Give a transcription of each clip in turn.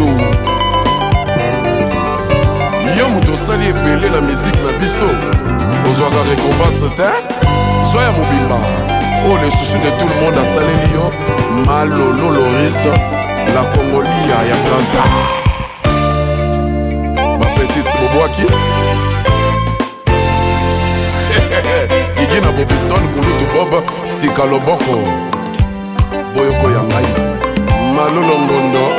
biso yo moto osali ebele na miziki na biso ozwaka rekompanse te zwa ya mobimba oyo lesusu de tout le monde asaleli yo malolo loris la kongolia ya braza bapetite bobwaki gigi na bobison kulutu bob sika loboko boyoko ya ngai malolo ngondo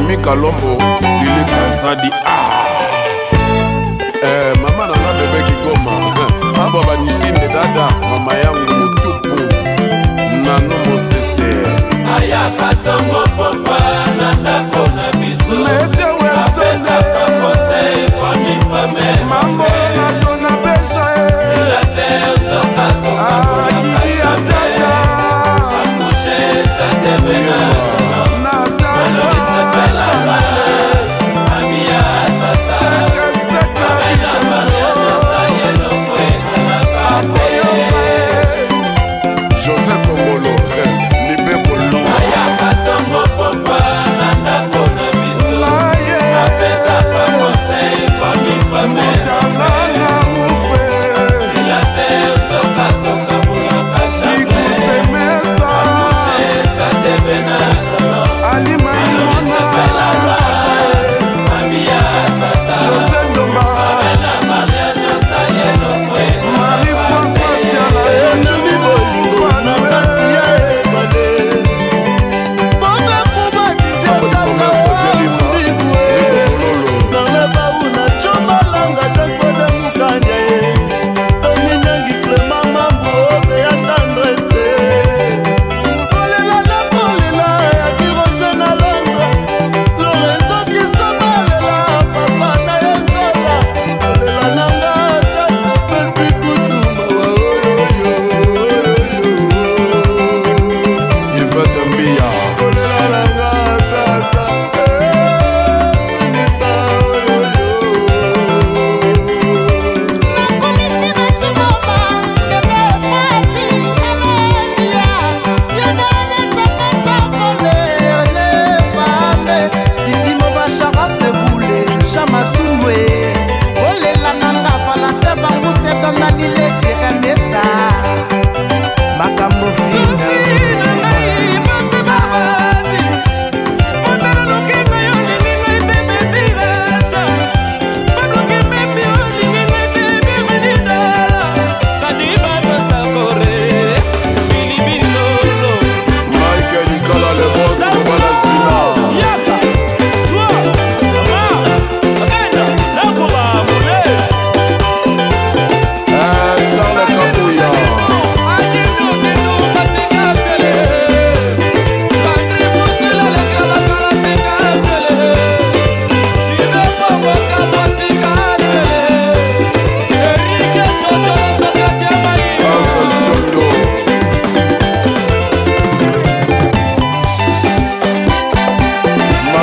mimi kalombo lili kazadi ah. eh, mama nanga bebe kikoma abwa banisinde dada mama yangu motupu nano mosese ayaka tongo pokwa na ndako na biso mete westone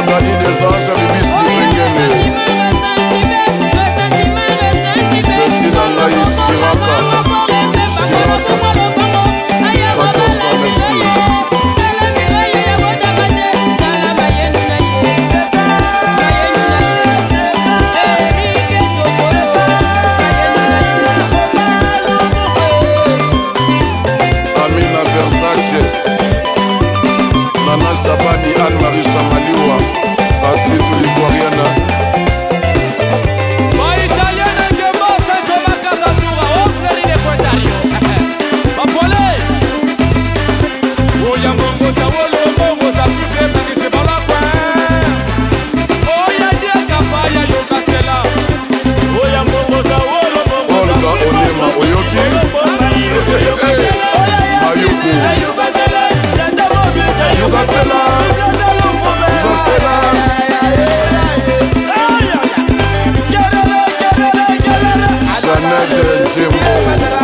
Agora ele desoja, another Jimbo.